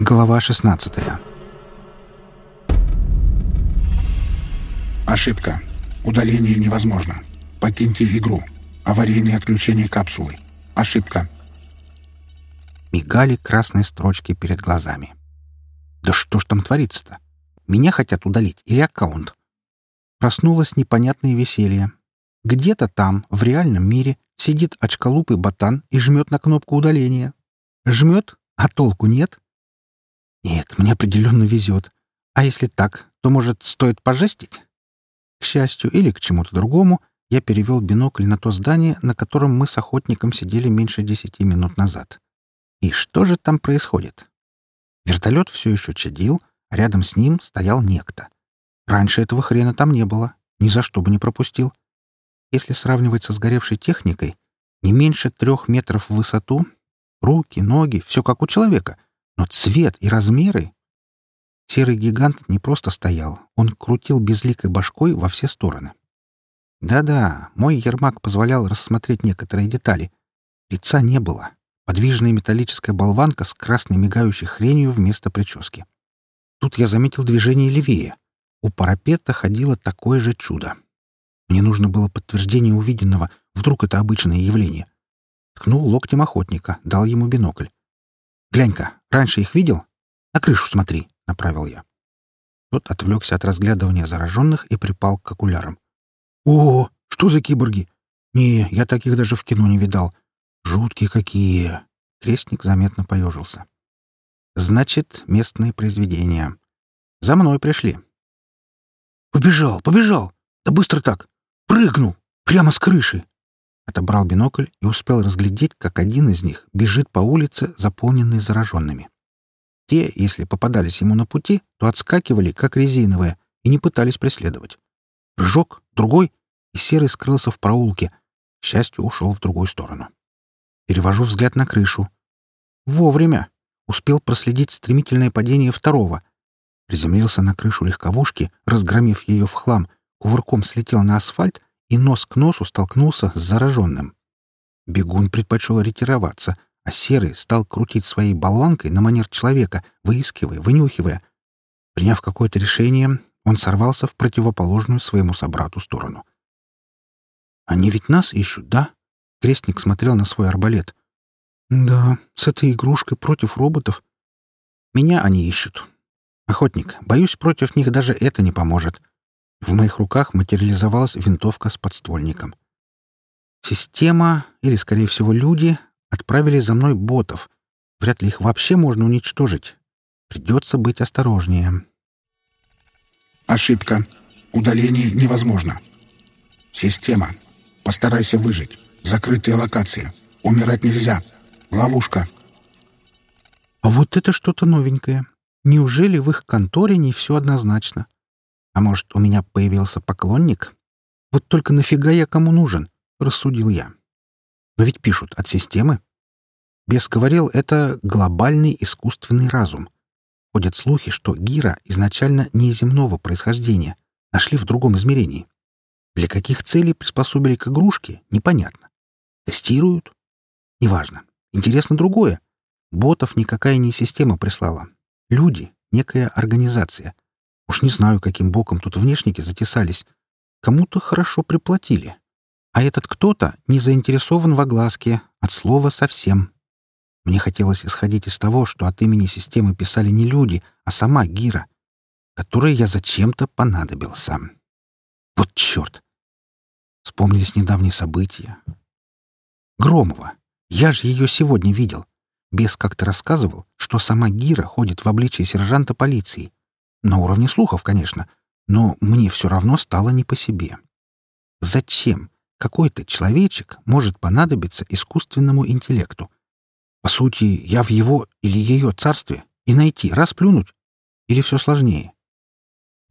Глава 16 Ошибка. Удаление невозможно. Покиньте игру. Аварийное отключение капсулы. Ошибка. Мигали красные строчки перед глазами. Да что ж там творится-то? Меня хотят удалить или аккаунт? Проснулось непонятное веселье. Где-то там, в реальном мире, сидит очколупый ботан и жмет на кнопку удаления. Жмет, а толку нет. Нет, мне определенно везет. А если так, то, может, стоит пожестить? К счастью или к чему-то другому, я перевел бинокль на то здание, на котором мы с охотником сидели меньше десяти минут назад. И что же там происходит? Вертолет все еще чадил, а рядом с ним стоял некто. Раньше этого хрена там не было. Ни за что бы не пропустил. Если сравнивать со сгоревшей техникой, не меньше трех метров в высоту, руки, ноги, все как у человека, но цвет и размеры... Серый гигант не просто стоял, он крутил безликой башкой во все стороны. Да-да, мой Ермак позволял рассмотреть некоторые детали. Лица не было. Подвижная металлическая болванка с красной мигающей хренью вместо прически. Тут я заметил движение левее. У парапета ходило такое же чудо. Мне нужно было подтверждение увиденного, вдруг это обычное явление. Ткнул локтем охотника, дал ему бинокль. «Глянь-ка, раньше их видел? На крышу смотри», — направил я. Тот отвлекся от разглядывания зараженных и припал к окулярам. «О, что за киборги? Не, я таких даже в кино не видал. Жуткие какие!» Крестник заметно поежился. «Значит, местные произведения. За мной пришли». «Побежал, побежал! Да быстро так! Прыгнул! Прямо с крыши!» Отобрал бинокль и успел разглядеть, как один из них бежит по улице, заполненной зараженными. Те, если попадались ему на пути, то отскакивали, как резиновые, и не пытались преследовать. Прыжок, другой, и Серый скрылся в проулке. К счастью, ушел в другую сторону. Перевожу взгляд на крышу. Вовремя. Успел проследить стремительное падение второго. Приземлился на крышу легковушки, разгромив ее в хлам, кувырком слетел на асфальт и нос к носу столкнулся с зараженным. Бегун предпочел ретироваться, а Серый стал крутить своей болванкой на манер человека, выискивая, вынюхивая. Приняв какое-то решение, он сорвался в противоположную своему собрату сторону. «Они ведь нас ищут, да?» Крестник смотрел на свой арбалет. «Да, с этой игрушкой против роботов. Меня они ищут. Охотник, боюсь, против них даже это не поможет. В моих руках материализовалась винтовка с подствольником. Система, или, скорее всего, люди, отправили за мной ботов. Вряд ли их вообще можно уничтожить. Придется быть осторожнее. Ошибка. Удаление невозможно. Система. Постарайся выжить. Закрытая локация. Умирать нельзя. Ловушка. А вот это что-то новенькое. Неужели в их конторе не все однозначно? А может, у меня появился поклонник? Вот только нафига я кому нужен? Рассудил я. Но ведь пишут от системы. Бес говорил, это глобальный искусственный разум. Ходят слухи, что Гира изначально неземного происхождения, нашли в другом измерении. Для каких целей приспособили к игрушке, непонятно. Тестируют? Неважно. Интересно другое. Ботов никакая не система прислала. Люди — некая организация. Уж не знаю, каким боком тут внешники затесались. Кому-то хорошо приплатили. А этот кто-то не заинтересован в огласке, от слова совсем. Мне хотелось исходить из того, что от имени системы писали не люди, а сама Гира, которой я зачем-то понадобился. Вот черт! Вспомнились недавние события. Громова. Я же ее сегодня видел. Бес как-то рассказывал, что сама Гира ходит в обличии сержанта полиции. На уровне слухов, конечно, но мне все равно стало не по себе. Зачем какой-то человечек может понадобиться искусственному интеллекту? По сути, я в его или ее царстве, и найти, расплюнуть? Или все сложнее?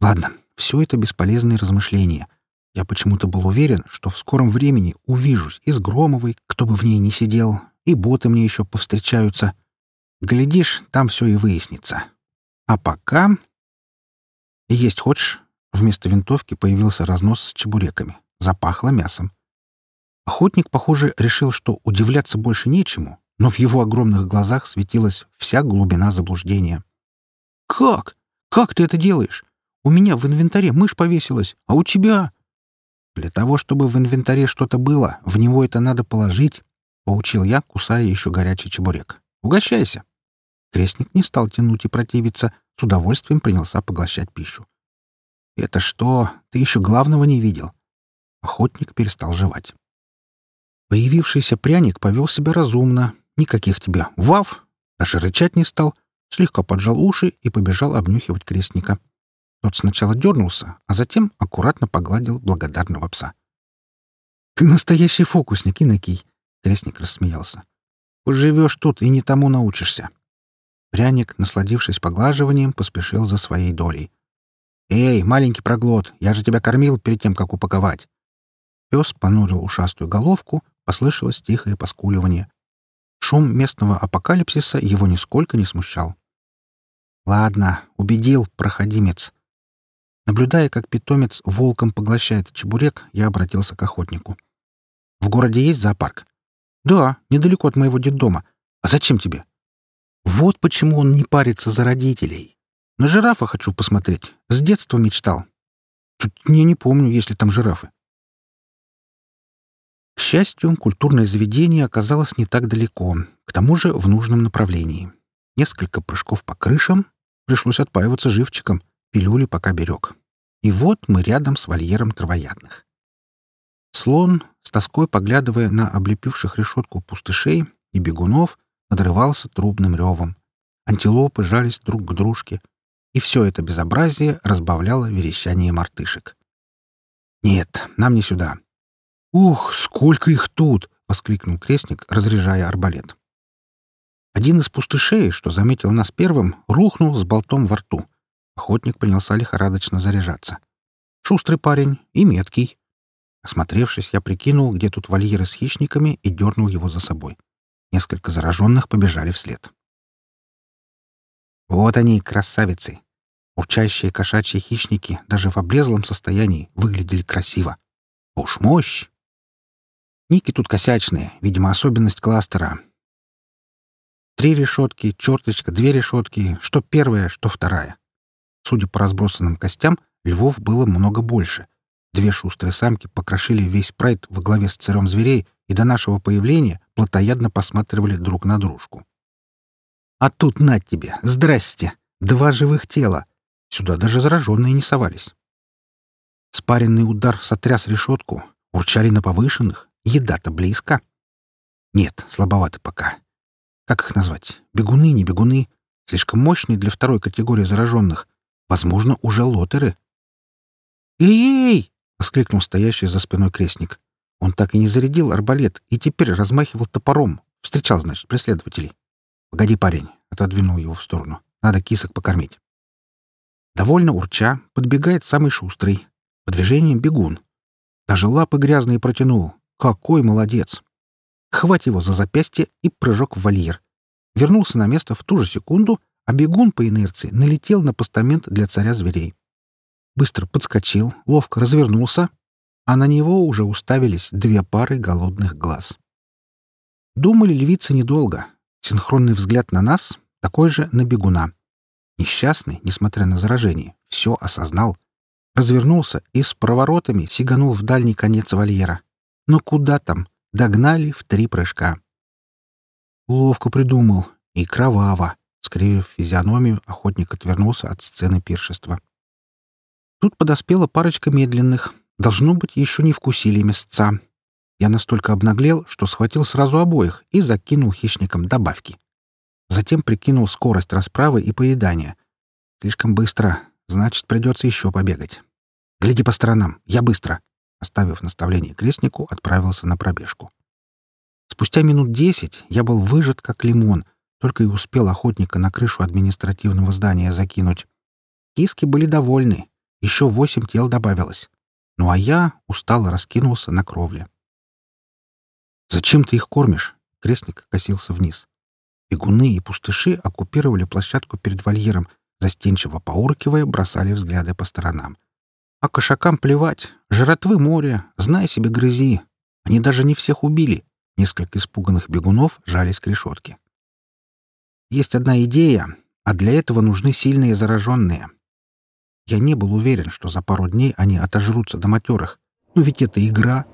Ладно, все это бесполезные размышления. Я почему-то был уверен, что в скором времени увижусь и с Громовой, кто бы в ней ни сидел, и боты мне еще повстречаются. Глядишь, там все и выяснится. А пока... Есть хочешь? Вместо винтовки появился разнос с чебуреками. Запахло мясом. Охотник, похоже, решил, что удивляться больше нечему, но в его огромных глазах светилась вся глубина заблуждения. «Как? Как ты это делаешь? У меня в инвентаре мышь повесилась, а у тебя...» «Для того, чтобы в инвентаре что-то было, в него это надо положить», — поучил я, кусая еще горячий чебурек. «Угощайся». Крестник не стал тянуть и противиться, с удовольствием принялся поглощать пищу. «Это что? Ты еще главного не видел?» Охотник перестал жевать. Появившийся пряник повел себя разумно. Никаких тебе «вав!» Даже рычать не стал, слегка поджал уши и побежал обнюхивать крестника. Тот сначала дернулся, а затем аккуратно погладил благодарного пса. «Ты настоящий фокусник, Иннокий!» — крестник рассмеялся. «Поживешь тут и не тому научишься». Пряник, насладившись поглаживанием, поспешил за своей долей. «Эй, маленький проглот, я же тебя кормил перед тем, как упаковать!» Пес понурил ушастую головку, послышалось тихое поскуливание. Шум местного апокалипсиса его нисколько не смущал. «Ладно, убедил, проходимец». Наблюдая, как питомец волком поглощает чебурек, я обратился к охотнику. «В городе есть зоопарк?» «Да, недалеко от моего детдома. А зачем тебе?» «Вот почему он не парится за родителей. На жирафа хочу посмотреть. С детства мечтал. Чуть я не помню, есть ли там жирафы. К счастью, культурное заведение оказалось не так далеко, к тому же в нужном направлении. Несколько прыжков по крышам, пришлось отпаиваться живчиком, пилюли пока берег. И вот мы рядом с вольером травоядных. Слон, с тоской поглядывая на облепивших решетку пустышей и бегунов, надрывался трубным ревом. Антилопы жались друг к дружке, и все это безобразие разбавляло верещание мартышек. «Нет, нам не сюда. «Ух, сколько их тут!» — воскликнул крестник, разряжая арбалет. Один из пустышей, что заметил нас первым, рухнул с болтом во рту. Охотник принялся лихорадочно заряжаться. Шустрый парень и меткий. Осмотревшись, я прикинул, где тут вольеры с хищниками, и дернул его за собой. Несколько зараженных побежали вслед. Вот они, красавицы! Урчащие кошачьи хищники даже в облезлом состоянии выглядели красиво. Уж мощь! Ники тут косячные, видимо, особенность кластера. Три решетки, черточка, две решетки, что первая, что вторая. Судя по разбросанным костям, львов было много больше. Две шустрые самки покрошили весь прайд во главе с царем зверей и до нашего появления плотоядно посматривали друг на дружку. А тут, на тебе, здрасте, два живых тела. Сюда даже зараженные не совались. Спаренный удар сотряс решетку, урчали на повышенных, Еда-то близко. Нет, слабовато пока. Как их назвать? Бегуны, не бегуны? Слишком мощные для второй категории зараженных. Возможно, уже лотеры. «Эй-эй!» — воскликнул стоящий за спиной крестник. Он так и не зарядил арбалет и теперь размахивал топором. Встречал, значит, преследователей. «Погоди, парень!» — отодвинул его в сторону. «Надо кисок покормить». Довольно урча подбегает самый шустрый. По движениям бегун. Даже лапы грязные протянул, какой молодец! Хвать его за запястье и прыжок в вольер. Вернулся на место в ту же секунду, а бегун по инерции налетел на постамент для царя зверей. Быстро подскочил, ловко развернулся, а на него уже уставились две пары голодных глаз. Думали львицы недолго. Синхронный взгляд на нас, такой же на бегуна. Несчастный, несмотря на заражение, все осознал. Развернулся и с проворотами сиганул в дальний конец вольера. Но куда там? Догнали в три прыжка. Ловко придумал. И кроваво. Скривив физиономию, охотник отвернулся от сцены пиршества. Тут подоспела парочка медленных. Должно быть, еще не вкусили мясца. Я настолько обнаглел, что схватил сразу обоих и закинул хищникам добавки. Затем прикинул скорость расправы и поедания. Слишком быстро, значит, придется еще побегать. Гляди по сторонам, я быстро. Оставив наставление крестнику, отправился на пробежку. Спустя минут десять я был выжат, как лимон, только и успел охотника на крышу административного здания закинуть. Киски были довольны, еще восемь тел добавилось. Ну а я устало раскинулся на кровле. «Зачем ты их кормишь?» — крестник косился вниз. Бегуны и пустыши оккупировали площадку перед вольером, застенчиво поуркивая, бросали взгляды по сторонам. А кошакам плевать. Жратвы море, знай себе, грызи. Они даже не всех убили. Несколько испуганных бегунов жались к решетке. Есть одна идея, а для этого нужны сильные зараженные. Я не был уверен, что за пару дней они отожрутся до матерых. Но ведь это игра.